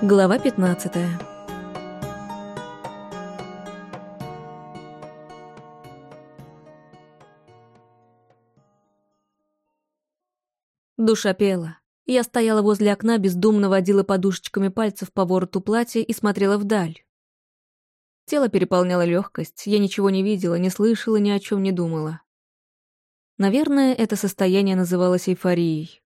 Глава 15 Душа пела. Я стояла возле окна, бездумно водила подушечками пальцев по вороту платья и смотрела вдаль. Тело переполняло легкость, я ничего не видела, не слышала, ни о чем не думала. Наверное, это состояние называлось эйфорией.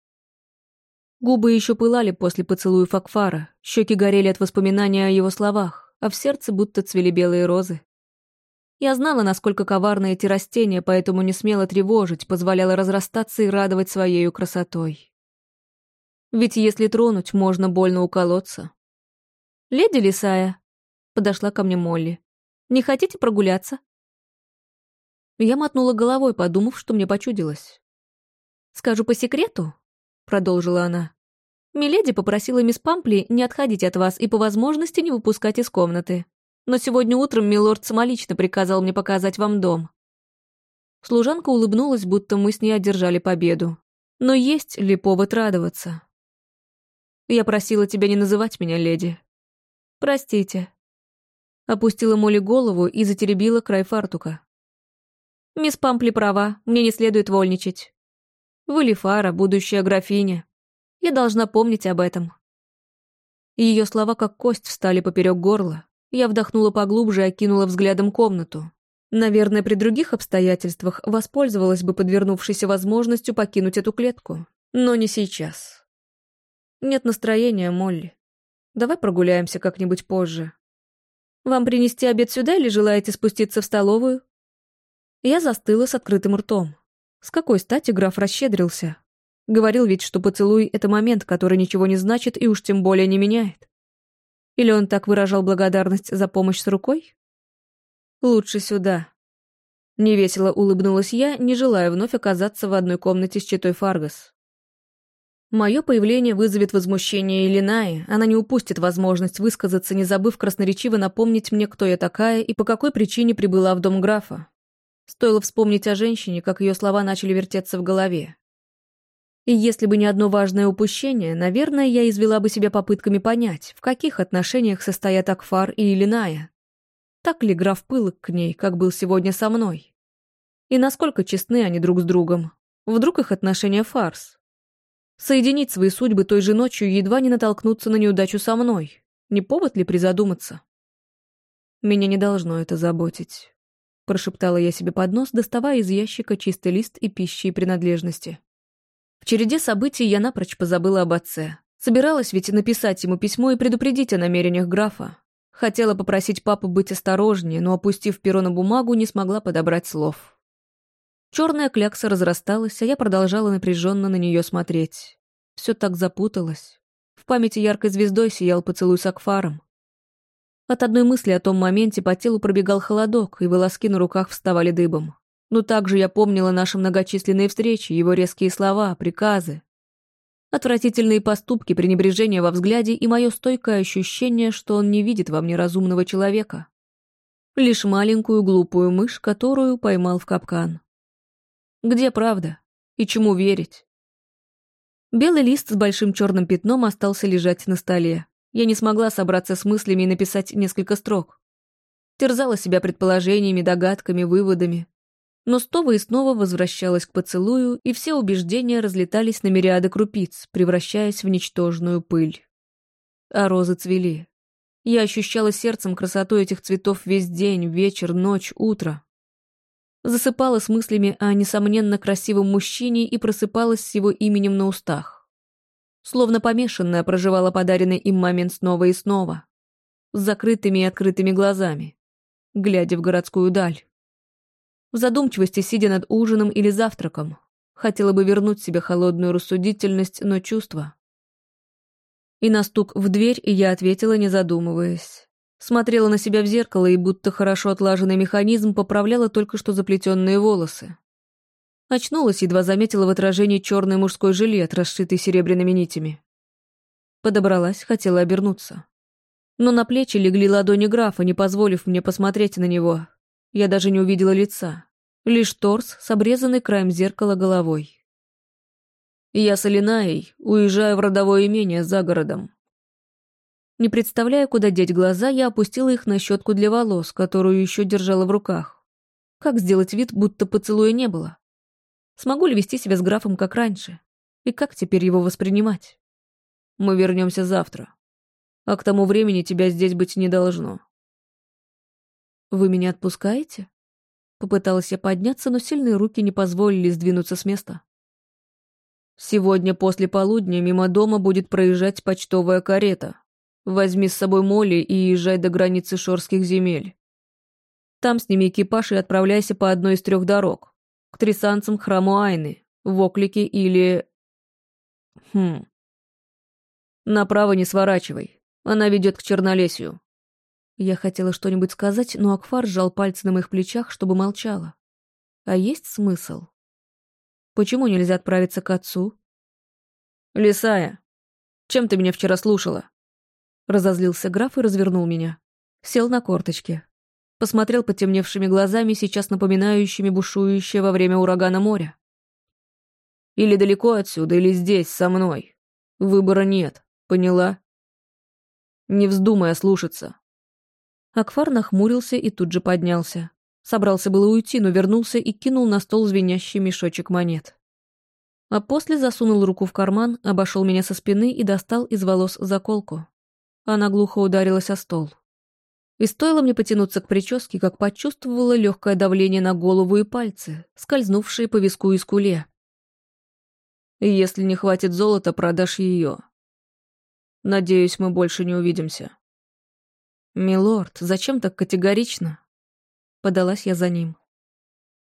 Губы еще пылали после поцелуев Акфара, щеки горели от воспоминания о его словах, а в сердце будто цвели белые розы. Я знала, насколько коварны эти растения, поэтому не смела тревожить, позволяла разрастаться и радовать своей красотой. Ведь если тронуть, можно больно уколоться. «Леди Лисая», — подошла ко мне Молли, — «не хотите прогуляться?» Я мотнула головой, подумав, что мне почудилось. «Скажу по секрету», — продолжила она. «Миледи попросила мисс Пампли не отходить от вас и по возможности не выпускать из комнаты. Но сегодня утром милорд самолично приказал мне показать вам дом». Служанка улыбнулась, будто мы с ней одержали победу. Но есть ли повод радоваться? Я просила тебя не называть меня леди. Простите. Опустила Молли голову и затеребила край фартука. Мисс Пампли права, мне не следует вольничать. Вы будущая графиня. Я должна помнить об этом. Ее слова как кость встали поперек горла. Я вдохнула поглубже и окинула взглядом комнату. Наверное, при других обстоятельствах воспользовалась бы подвернувшейся возможностью покинуть эту клетку. Но не сейчас. Нет настроения, Молли. Давай прогуляемся как-нибудь позже. Вам принести обед сюда или желаете спуститься в столовую? Я застыла с открытым ртом. С какой стати граф расщедрился? Говорил ведь, что поцелуй — это момент, который ничего не значит и уж тем более не меняет. Или он так выражал благодарность за помощь с рукой? Лучше сюда. Невесело улыбнулась я, не желая вновь оказаться в одной комнате с читой Фаргас. Мое появление вызовет возмущение Элинаи, она не упустит возможность высказаться, не забыв красноречиво напомнить мне, кто я такая и по какой причине прибыла в дом графа. Стоило вспомнить о женщине, как ее слова начали вертеться в голове. И если бы не одно важное упущение, наверное, я извела бы себя попытками понять, в каких отношениях состоят Акфар и Илиная. Так ли граф пылок к ней, как был сегодня со мной? И насколько честны они друг с другом? Вдруг их отношения фарс? Соединить свои судьбы той же ночью едва не натолкнуться на неудачу со мной. Не повод ли призадуматься? Меня не должно это заботить. Прошептала я себе под нос, доставая из ящика чистый лист и пищи и принадлежности. В череде событий я напрочь позабыла об отце. Собиралась ведь написать ему письмо и предупредить о намерениях графа. Хотела попросить папу быть осторожнее, но, опустив перо на бумагу, не смогла подобрать слов. Черная клякса разрасталась, а я продолжала напряженно на нее смотреть. Все так запуталось. В памяти яркой звездой сиял поцелуй с Акфаром. От одной мысли о том моменте по телу пробегал холодок, и волоски на руках вставали дыбом. Но также я помнила наши многочисленные встречи, его резкие слова, приказы. Отвратительные поступки, пренебрежение во взгляде и мое стойкое ощущение, что он не видит во мне разумного человека. Лишь маленькую глупую мышь, которую поймал в капкан. Где правда? И чему верить? Белый лист с большим черным пятном остался лежать на столе. Я не смогла собраться с мыслями и написать несколько строк. Терзала себя предположениями, догадками, выводами. Но снова и снова возвращалась к поцелую, и все убеждения разлетались на мириады крупиц, превращаясь в ничтожную пыль. А розы цвели. Я ощущала сердцем красоту этих цветов весь день, вечер, ночь, утро. Засыпала с мыслями о несомненно красивом мужчине и просыпалась с его именем на устах словно помешанная проживала подаренный им момент снова и снова, с закрытыми и открытыми глазами, глядя в городскую даль. В задумчивости, сидя над ужином или завтраком, хотела бы вернуть себе холодную рассудительность, но чувства. И на стук в дверь я ответила, не задумываясь. Смотрела на себя в зеркало и будто хорошо отлаженный механизм поправляла только что заплетенные волосы. Очнулась, едва заметила в отражении черный мужской жилет, расшитый серебряными нитями. Подобралась, хотела обернуться. Но на плечи легли ладони графа, не позволив мне посмотреть на него. Я даже не увидела лица. Лишь торс с обрезанной краем зеркала головой. Я с Алинаей уезжаю в родовое имение за городом. Не представляя, куда деть глаза, я опустила их на щетку для волос, которую еще держала в руках. Как сделать вид, будто поцелуя не было? Смогу ли вести себя с графом, как раньше? И как теперь его воспринимать? Мы вернемся завтра. А к тому времени тебя здесь быть не должно. Вы меня отпускаете? Попыталась я подняться, но сильные руки не позволили сдвинуться с места. Сегодня после полудня мимо дома будет проезжать почтовая карета. Возьми с собой Молли и езжай до границы Шорских земель. Там сними экипаж и отправляйся по одной из трех дорог. К трясанцам храму Айны, в Оклике или... Хм... Направо не сворачивай. Она ведет к Чернолесью. Я хотела что-нибудь сказать, но Акфар сжал пальцы на моих плечах, чтобы молчала. А есть смысл? Почему нельзя отправиться к отцу? Лисая, чем ты меня вчера слушала? Разозлился граф и развернул меня. Сел на корточки. Посмотрел потемневшими глазами, сейчас напоминающими бушующее во время урагана море. Или далеко отсюда, или здесь, со мной. Выбора нет, поняла? Не вздумай ослушаться. Акфар нахмурился и тут же поднялся. Собрался было уйти, но вернулся и кинул на стол звенящий мешочек монет. А после засунул руку в карман, обошел меня со спины и достал из волос заколку. Она глухо ударилась о стол. И стоило мне потянуться к прическе, как почувствовала легкое давление на голову и пальцы, скользнувшие по виску и скуле. «Если не хватит золота, продашь ее. Надеюсь, мы больше не увидимся». «Милорд, зачем так категорично?» Подалась я за ним.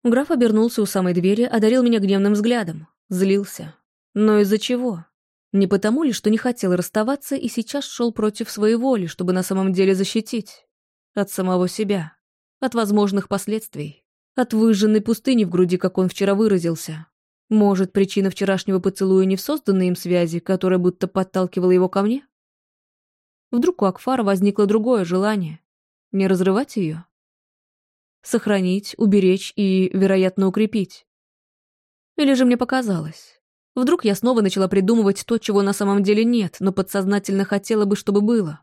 Граф обернулся у самой двери, одарил меня гневным взглядом. Злился. Но из-за чего? Не потому ли, что не хотел расставаться и сейчас шел против своей воли, чтобы на самом деле защитить? От самого себя. От возможных последствий. От выжженной пустыни в груди, как он вчера выразился. Может, причина вчерашнего поцелуя не в созданной им связи, которая будто подталкивала его ко мне? Вдруг у Акфара возникло другое желание. Не разрывать ее? Сохранить, уберечь и, вероятно, укрепить. Или же мне показалось? Вдруг я снова начала придумывать то, чего на самом деле нет, но подсознательно хотела бы, чтобы было.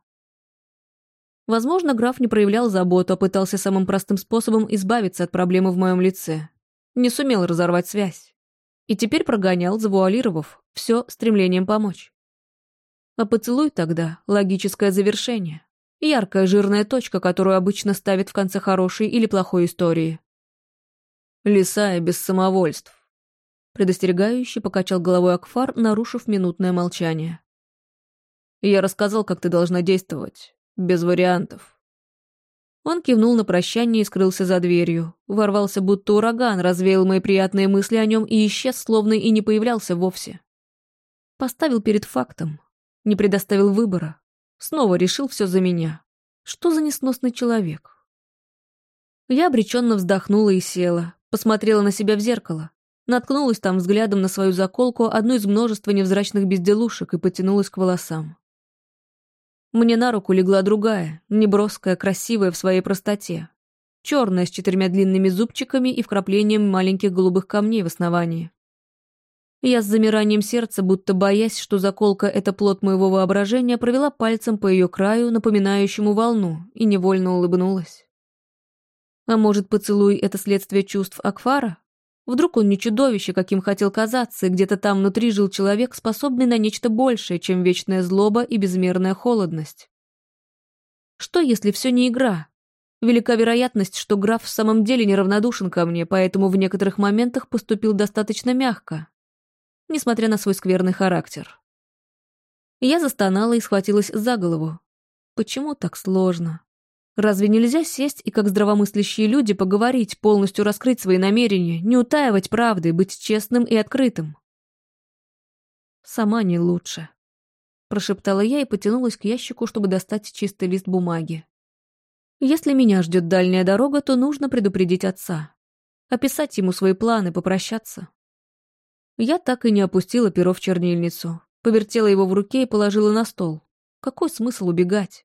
Возможно, граф не проявлял заботу, а пытался самым простым способом избавиться от проблемы в моем лице. Не сумел разорвать связь. И теперь прогонял, завуалировав, все стремлением помочь. А поцелуй тогда — логическое завершение. Яркая жирная точка, которую обычно ставят в конце хорошей или плохой истории. Лисая без самовольств. Предостерегающе покачал головой Акфар, нарушив минутное молчание. «Я рассказал, как ты должна действовать. Без вариантов». Он кивнул на прощание и скрылся за дверью. Ворвался будто ураган, развеял мои приятные мысли о нем и исчез, словно и не появлялся вовсе. Поставил перед фактом. Не предоставил выбора. Снова решил все за меня. Что за несносный человек? Я обреченно вздохнула и села. Посмотрела на себя в зеркало. Наткнулась там взглядом на свою заколку, одну из множества невзрачных безделушек, и потянулась к волосам. Мне на руку легла другая, неброская, красивая в своей простоте. Черная, с четырьмя длинными зубчиками и вкраплением маленьких голубых камней в основании. Я с замиранием сердца, будто боясь, что заколка — это плод моего воображения, провела пальцем по ее краю, напоминающему волну, и невольно улыбнулась. А может, поцелуй — это следствие чувств Акфара? Вдруг он не чудовище, каким хотел казаться, и где-то там внутри жил человек, способный на нечто большее, чем вечная злоба и безмерная холодность. Что, если все не игра? Велика вероятность, что граф в самом деле неравнодушен ко мне, поэтому в некоторых моментах поступил достаточно мягко, несмотря на свой скверный характер. Я застонала и схватилась за голову. Почему так сложно? Разве нельзя сесть и, как здравомыслящие люди, поговорить, полностью раскрыть свои намерения, не утаивать правды, быть честным и открытым? Сама не лучше. Прошептала я и потянулась к ящику, чтобы достать чистый лист бумаги. Если меня ждет дальняя дорога, то нужно предупредить отца. Описать ему свои планы, попрощаться. Я так и не опустила перо в чернильницу. Повертела его в руке и положила на стол. Какой смысл убегать?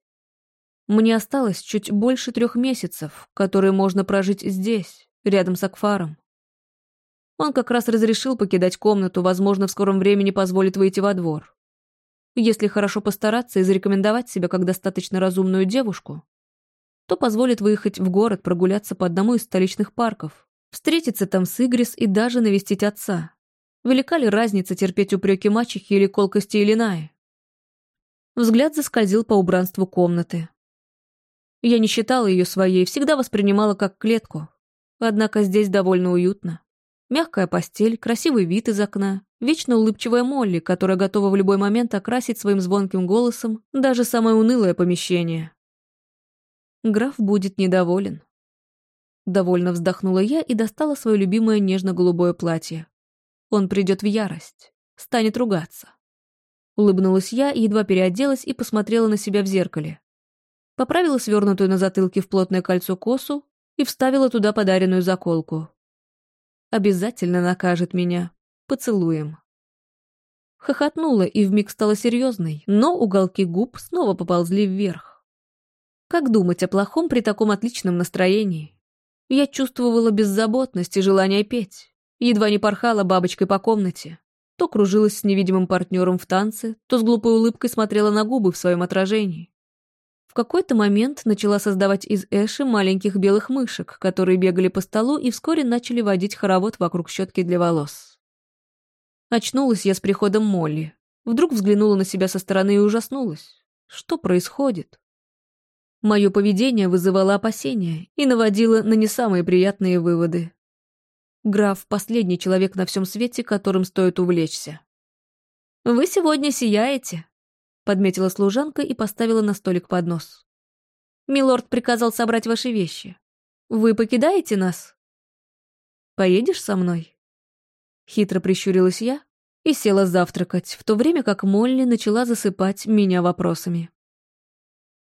Мне осталось чуть больше трех месяцев, которые можно прожить здесь, рядом с Акфаром. Он как раз разрешил покидать комнату, возможно, в скором времени позволит выйти во двор. Если хорошо постараться и зарекомендовать себя как достаточно разумную девушку, то позволит выехать в город прогуляться по одному из столичных парков, встретиться там с Игрис и даже навестить отца. Велика ли разница терпеть упреки мачехи или колкости Илинаи? Взгляд заскользил по убранству комнаты. Я не считала ее своей, всегда воспринимала как клетку. Однако здесь довольно уютно. Мягкая постель, красивый вид из окна, вечно улыбчивая Молли, которая готова в любой момент окрасить своим звонким голосом даже самое унылое помещение. Граф будет недоволен. Довольно вздохнула я и достала свое любимое нежно-голубое платье. Он придет в ярость, станет ругаться. Улыбнулась я, едва переоделась и посмотрела на себя в зеркале. Поправила свернутую на затылке в плотное кольцо косу и вставила туда подаренную заколку. Обязательно накажет меня. Поцелуем. Хохотнула и вмиг стала серьезной, но уголки губ снова поползли вверх. Как думать о плохом при таком отличном настроении? Я чувствовала беззаботность и желание петь. Едва не порхала бабочкой по комнате. То кружилась с невидимым партнером в танце, то с глупой улыбкой смотрела на губы в своем отражении. В какой-то момент начала создавать из Эши маленьких белых мышек, которые бегали по столу и вскоре начали водить хоровод вокруг щетки для волос. Очнулась я с приходом Молли. Вдруг взглянула на себя со стороны и ужаснулась. Что происходит? Мое поведение вызывало опасения и наводило на не самые приятные выводы. Граф — последний человек на всем свете, которым стоит увлечься. «Вы сегодня сияете», — подметила служанка и поставила на столик поднос. «Милорд приказал собрать ваши вещи. Вы покидаете нас?» «Поедешь со мной?» Хитро прищурилась я и села завтракать, в то время как Молли начала засыпать меня вопросами.